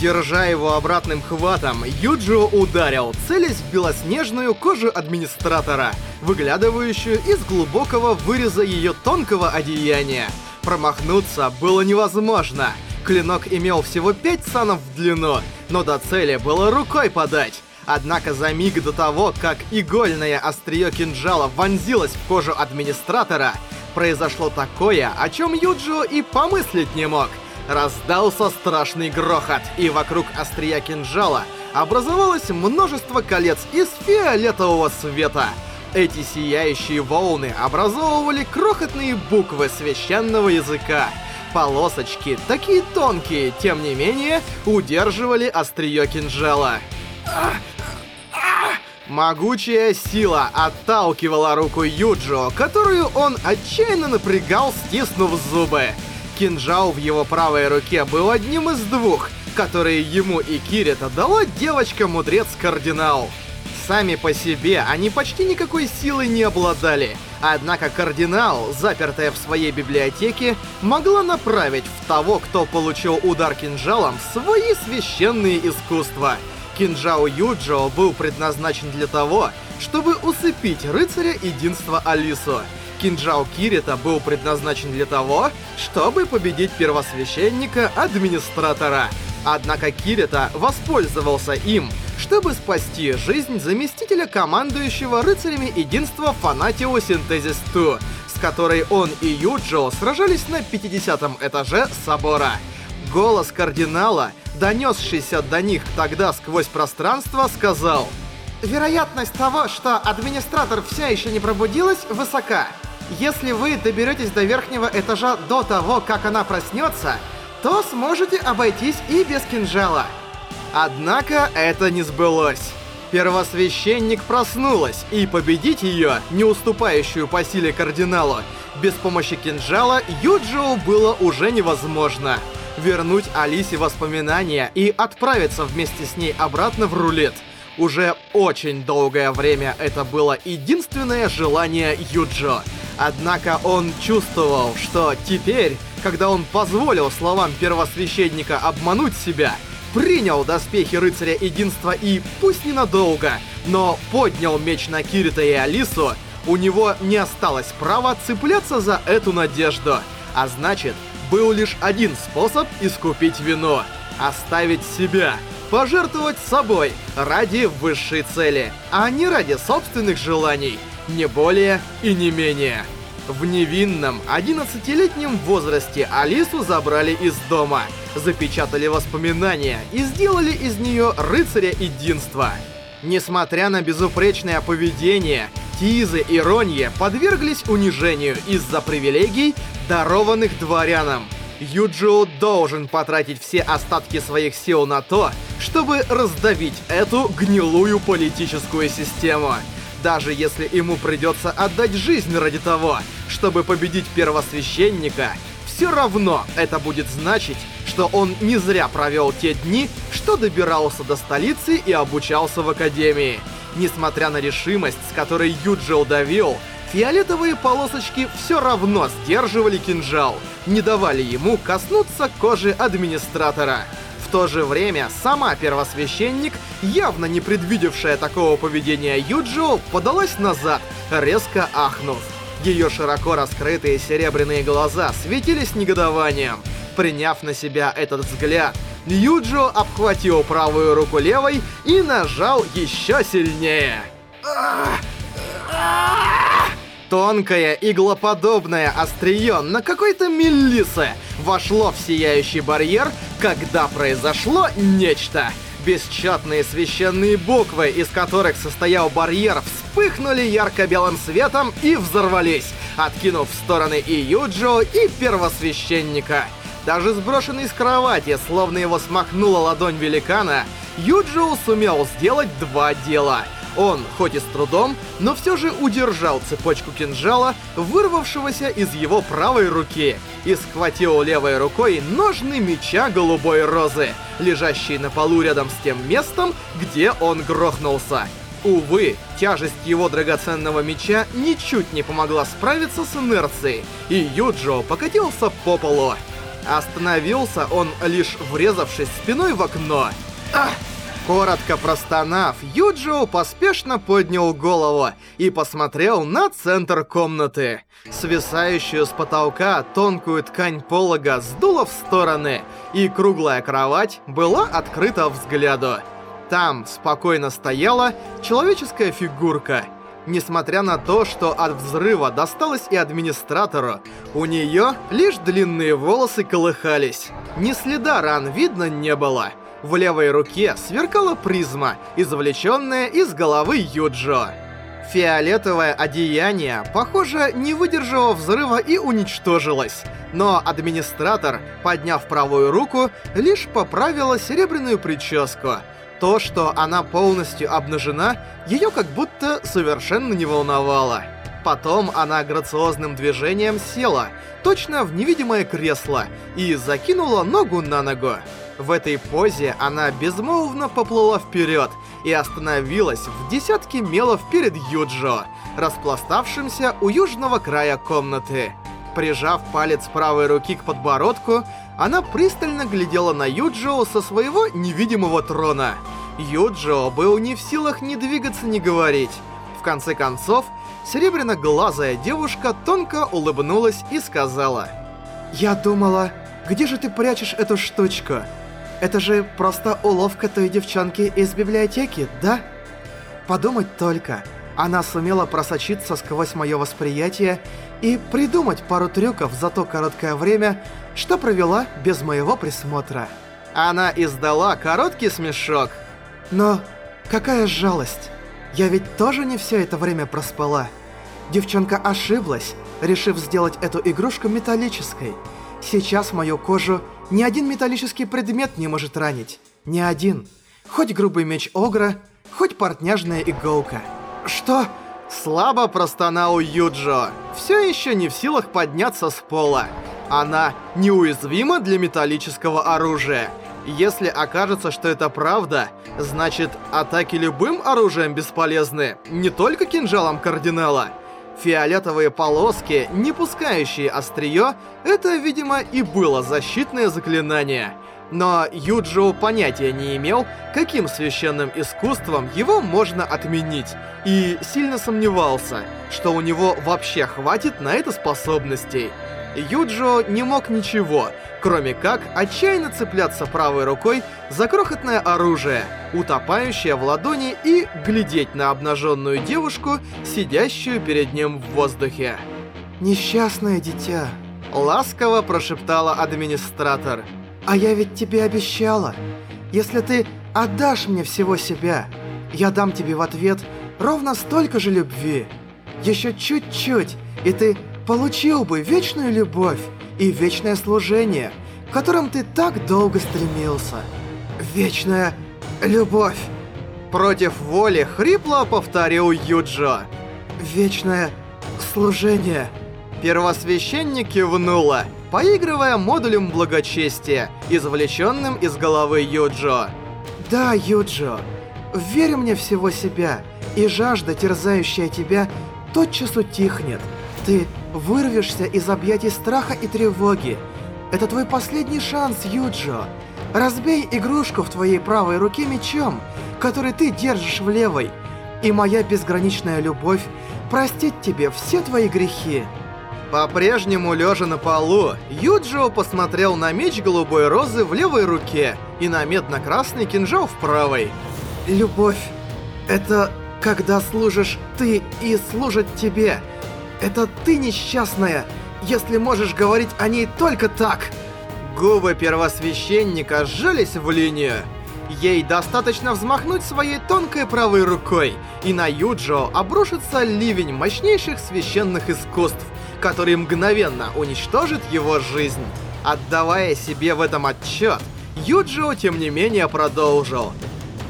Держа его обратным хватом, Юджио ударил, целясь в белоснежную кожу администратора, выглядывающую из глубокого выреза ее тонкого одеяния. Промахнуться было невозможно. Клинок имел всего 5 санов в длину, но до цели было рукой подать. Однако за миг до того, как игольное острие кинжала вонзилось в кожу администратора, произошло такое, о чем Юджио и помыслить не мог. Раздался страшный грохот, и вокруг острия кинжала образовалось множество колец из фиолетового света. Эти сияющие волны образовывали крохотные буквы священного языка. Полосочки, такие тонкие, тем не менее, удерживали острие кинжала. Могучая сила отталкивала руку Юджио, которую он отчаянно напрягал, стиснув зубы. Кинжал в его правой руке был одним из двух, которые ему и Кирита дала девочка-мудрец-кардинал. Сами по себе они почти никакой силы не обладали, однако кардинал, запертая в своей библиотеке, могла направить в того, кто получил удар кинжалом, свои священные искусства — Кинжао Юджио был предназначен для того, чтобы усыпить рыцаря единства Алису. Кинжао Кирита был предназначен для того, чтобы победить первосвященника-администратора. Однако Кирита воспользовался им, чтобы спасти жизнь заместителя командующего рыцарями единства Фанатио Синтезис 2, с которой он и Юджио сражались на 50 этаже собора. Голос кардинала донесшийся до них тогда сквозь пространство, сказал «Вероятность того, что администратор все еще не пробудилась, высока. Если вы доберетесь до верхнего этажа до того, как она проснется, то сможете обойтись и без кинжала». Однако это не сбылось. Первосвященник проснулась, и победить ее, не уступающую по силе кардиналу, без помощи кинжала Юджио было уже невозможно вернуть Алисе воспоминания и отправиться вместе с ней обратно в рулет. Уже очень долгое время это было единственное желание Юджо. Однако он чувствовал, что теперь, когда он позволил словам первосвященника обмануть себя, принял доспехи рыцаря единства и, пусть ненадолго, но поднял меч на Кирита и Алису, у него не осталось права цепляться за эту надежду. А значит, был лишь один способ искупить вину — оставить себя, пожертвовать собой ради высшей цели, а не ради собственных желаний, не более и не менее. В невинном 11-летнем возрасте Алису забрали из дома, запечатали воспоминания и сделали из нее рыцаря единства. Несмотря на безупречное поведение, Тизы и Ронье подверглись унижению из-за привилегий, дарованных дворянам. Юджио должен потратить все остатки своих сил на то, чтобы раздавить эту гнилую политическую систему. Даже если ему придется отдать жизнь ради того, чтобы победить первосвященника, все равно это будет значить, что он не зря провел те дни, что добирался до столицы и обучался в академии. Несмотря на решимость, с которой Юджио давил, Фиолетовые полосочки все равно сдерживали кинжал, не давали ему коснуться кожи администратора. В то же время сама первосвященник, явно не предвидевшая такого поведения Юджио, подалась назад, резко ахнув. Ее широко раскрытые серебряные глаза светились негодованием. Приняв на себя этот взгляд, Юджио обхватил правую руку левой и нажал еще сильнее. Тонкое, иглоподобное острие на какой-то миллисе вошло в сияющий барьер, когда произошло нечто. Бесчетные священные буквы, из которых состоял барьер, вспыхнули ярко-белым светом и взорвались, откинув в стороны и Юджо, и первосвященника. Даже сброшенный с кровати, словно его смахнула ладонь великана, Юджио сумел сделать два дела — он, хоть и с трудом, но все же удержал цепочку кинжала, вырвавшегося из его правой руки, и схватил левой рукой ножны меча голубой розы, лежащие на полу рядом с тем местом, где он грохнулся. Увы, тяжесть его драгоценного меча ничуть не помогла справиться с инерцией, и Юджо покатился по полу. Остановился он, лишь врезавшись спиной в окно. Ах! Коротко простонав, Юджио поспешно поднял голову и посмотрел на центр комнаты. Свисающую с потолка тонкую ткань полога сдуло в стороны, и круглая кровать была открыта взгляду. Там спокойно стояла человеческая фигурка. Несмотря на то, что от взрыва досталось и администратору, у нее лишь длинные волосы колыхались. Ни следа ран видно не было. В левой руке сверкала призма, извлеченная из головы Юджо. Фиолетовое одеяние, похоже, не выдержало взрыва и уничтожилось. Но администратор, подняв правую руку, лишь поправила серебряную прическу. То, что она полностью обнажена, ее как будто совершенно не волновало. Потом она грациозным движением села, точно в невидимое кресло, и закинула ногу на ногу. В этой позе она безмолвно поплыла вперед и остановилась в десятке мелов перед Юджо, распластавшимся у южного края комнаты. Прижав палец правой руки к подбородку, она пристально глядела на Юджо со своего невидимого трона. Юджо был не в силах ни двигаться, ни говорить. В конце концов, серебряно-глазая девушка тонко улыбнулась и сказала... «Я думала, где же ты прячешь эту штучку?» Это же просто уловка той девчонки из библиотеки, да? Подумать только. Она сумела просочиться сквозь мое восприятие и придумать пару трюков за то короткое время, что провела без моего присмотра. Она издала короткий смешок. Но какая жалость. Я ведь тоже не все это время проспала. Девчонка ошиблась, решив сделать эту игрушку металлической. Сейчас мою кожу ни один металлический предмет не может ранить. Ни один. Хоть грубый меч Огра, хоть портняжная иголка. Что? Слабо простонал Юджо. Все еще не в силах подняться с пола. Она неуязвима для металлического оружия. Если окажется, что это правда, значит, атаки любым оружием бесполезны, не только кинжалом кардинала. Фиолетовые полоски, не пускающие острие, это, видимо, и было защитное заклинание. Но Юджио понятия не имел, каким священным искусством его можно отменить, и сильно сомневался, что у него вообще хватит на это способностей. Юджо не мог ничего, кроме как отчаянно цепляться правой рукой за крохотное оружие, утопающее в ладони и глядеть на обнаженную девушку, сидящую перед ним в воздухе. «Несчастное дитя», — ласково прошептала администратор. «А я ведь тебе обещала. Если ты отдашь мне всего себя, я дам тебе в ответ ровно столько же любви. Еще чуть-чуть, и ты получил бы вечную любовь и вечное служение, к которым ты так долго стремился. Вечная любовь. Против воли хрипло повторил Юджо. Вечное служение. Первосвященник кивнула, поигрывая модулем благочестия, извлеченным из головы Юджо. Да, Юджо, верь мне всего себя, и жажда, терзающая тебя, тотчас утихнет. Ты вырвешься из объятий страха и тревоги. Это твой последний шанс, Юджо. Разбей игрушку в твоей правой руке мечом, который ты держишь в левой. И моя безграничная любовь простит тебе все твои грехи. По-прежнему лежа на полу, Юджио посмотрел на меч голубой розы в левой руке и на медно-красный кинжал в правой. Любовь — это когда служишь ты и служат тебе — это ты несчастная, если можешь говорить о ней только так. Губы первосвященника сжались в линию. Ей достаточно взмахнуть своей тонкой правой рукой, и на Юджо обрушится ливень мощнейших священных искусств, который мгновенно уничтожит его жизнь. Отдавая себе в этом отчет, Юджио, тем не менее, продолжил.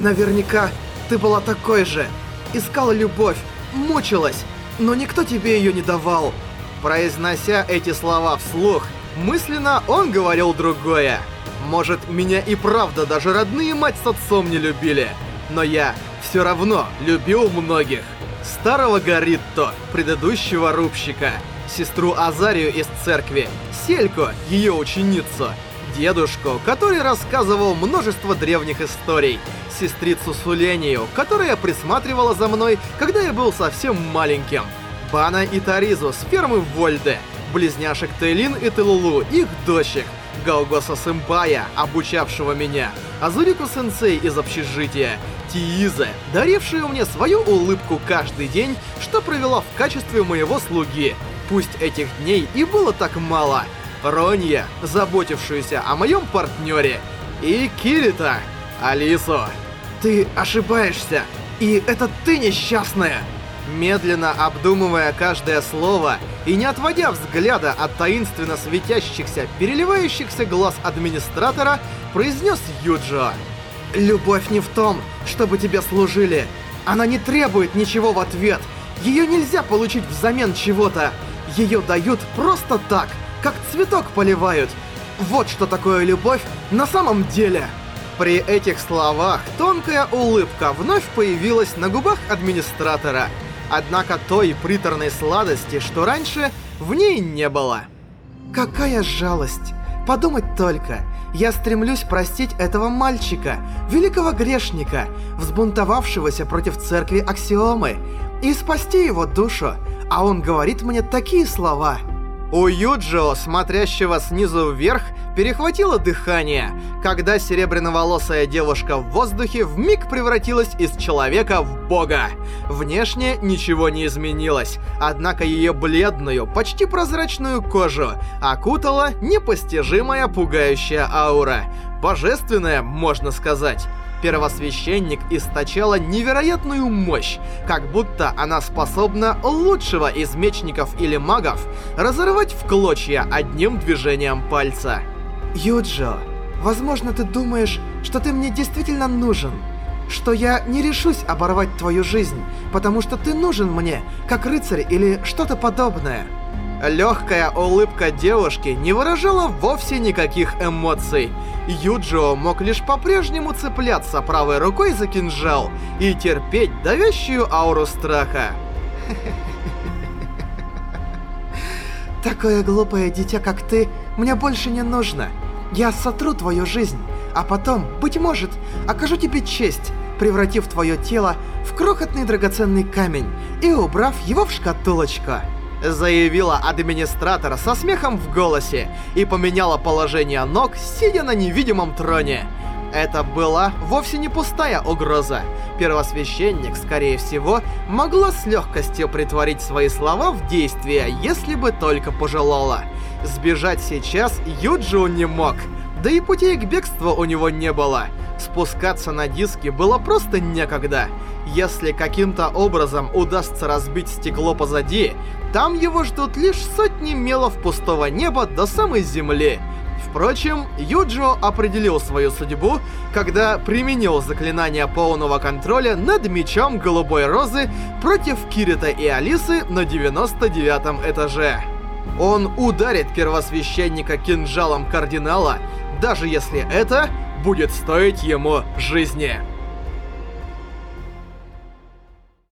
«Наверняка ты была такой же. Искала любовь, мучилась, но никто тебе ее не давал. Произнося эти слова вслух, мысленно он говорил другое. Может, меня и правда даже родные мать с отцом не любили, но я все равно любил многих. Старого Горитто, предыдущего рубщика, сестру Азарию из церкви, Сельку, ее ученицу, дедушку, который рассказывал множество древних историй, сестрицу Сулению, которая присматривала за мной, когда я был совсем маленьким, Бана и Таризу с фермы Вольде, близняшек Тейлин и Телулу, их дочек, Галгоса Сэмпая, обучавшего меня, Азурику-сенсей из общежития, Тиизе, дарившую мне свою улыбку каждый день, что провела в качестве моего слуги. Пусть этих дней и было так мало. Ронья, заботившуюся о моем партнере. И Кирита, Алису. Ты ошибаешься, и это ты несчастная. Медленно обдумывая каждое слово и не отводя взгляда от таинственно светящихся, переливающихся глаз администратора, произнес Юджо. «Любовь не в том, чтобы тебе служили. Она не требует ничего в ответ. Ее нельзя получить взамен чего-то. Ее дают просто так, как цветок поливают. Вот что такое любовь на самом деле». При этих словах тонкая улыбка вновь появилась на губах администратора – однако той приторной сладости, что раньше, в ней не было. Какая жалость! Подумать только, я стремлюсь простить этого мальчика, великого грешника, взбунтовавшегося против церкви Аксиомы, и спасти его душу, а он говорит мне такие слова — у Юджио, смотрящего снизу вверх, перехватило дыхание, когда серебряноволосая девушка в воздухе вмиг превратилась из человека в бога. Внешне ничего не изменилось, однако ее бледную, почти прозрачную кожу окутала непостижимая пугающая аура. Божественная, можно сказать первосвященник источала невероятную мощь, как будто она способна лучшего из мечников или магов разорвать в клочья одним движением пальца. Юджо, возможно ты думаешь, что ты мне действительно нужен, что я не решусь оборвать твою жизнь, потому что ты нужен мне, как рыцарь или что-то подобное. Легкая улыбка девушки не выражала вовсе никаких эмоций. Юджио мог лишь по-прежнему цепляться правой рукой за кинжал и терпеть давящую ауру страха. Такое глупое дитя, как ты, мне больше не нужно. Я сотру твою жизнь, а потом, быть может, окажу тебе честь, превратив твое тело в крохотный драгоценный камень и убрав его в шкатулочку заявила администратор со смехом в голосе и поменяла положение ног, сидя на невидимом троне. Это была вовсе не пустая угроза. Первосвященник, скорее всего, могла с легкостью притворить свои слова в действие, если бы только пожелала. Сбежать сейчас Юджио не мог, да и путей к бегству у него не было. Спускаться на диски было просто некогда. Если каким-то образом удастся разбить стекло позади, там его ждут лишь сотни мелов пустого неба до самой земли. Впрочем, Юджо определил свою судьбу, когда применил заклинание полного контроля над мечом Голубой Розы против Кирита и Алисы на 99 этаже. Он ударит первосвященника кинжалом кардинала, даже если это будет стоить ему жизни.